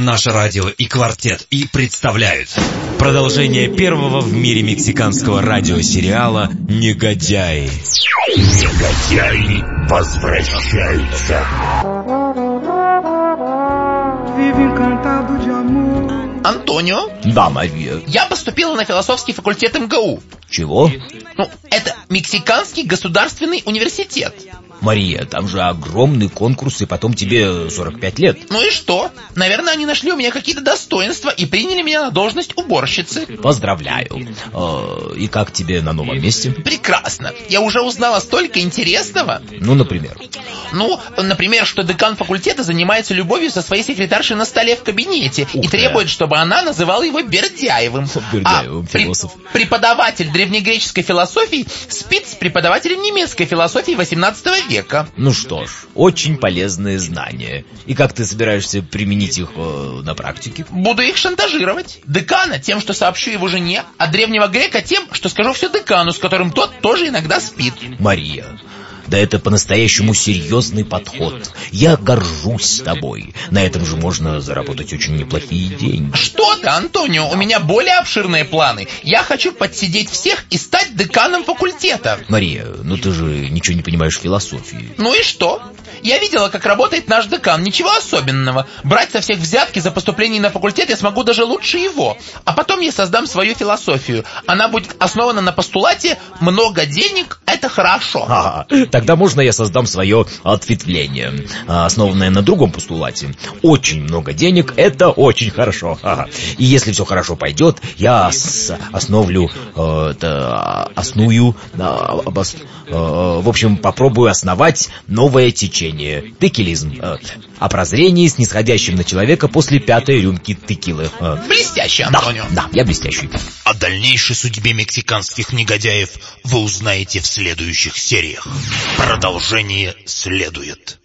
Наше радио и квартет и представляют Продолжение первого в мире мексиканского радиосериала «Негодяи». Негодяи возвращаются. Антонио, Да, Мария. я поступила на философский факультет МГУ. Чего? Ну, это Мексиканский государственный университет. Мария, там же огромный конкурс, и потом тебе 45 лет. Ну и что? Наверное, они нашли у меня какие-то достоинства и приняли меня на должность уборщицы. Поздравляю. Э, И как тебе на новом месте? Прекрасно. Я уже узнала столько интересного. Ну, например. Ну, например, что декан факультета занимается любовью со своей секретаршей на столе в кабинете и Ух ты. требует, чтобы она называла его Бердяевым. Бердяевым, а философ. преподаватель древнегреческой философии спит с преподавателем немецкой философии 18 века. Ну что ж, очень полезные знания. И как ты собираешься применить их э, на практике? Буду их шантажировать. Декана тем, что сообщу его жене, а древнего грека тем, что скажу все декану, с которым тот тоже иногда спит. Мария, да это по-настоящему серьезный подход. Я горжусь тобой. На этом же можно заработать очень неплохие деньги. Что ты, Антонио, у меня более обширные планы. Я хочу подсидеть всех и стать деканом факультета. Мария, ну ты же ничего не понимаешь в философии. Ну и что? Я видела, как работает наш декан, ничего особенного. Брать со всех взятки за поступление на факультет я смогу даже лучше его. А потом я создам свою философию. Она будет основана на постулате «много денег – это хорошо». Ага, тогда можно я создам свое ответвление, а, основанное на другом постулате. Очень много денег – это очень хорошо. Ага. И если все хорошо пойдет, я основлю, э, это, осную, а, э, в общем, попробую основать новое течение – текилизм. э, о прозрении, снисходящем на человека после пятой рюмки текилы. Э, Блестяще, Да, Антонио. да, я блестящий. О дальнейшей судьбе мексиканских негодяев вы узнаете в следующих сериях. Продолжение следует.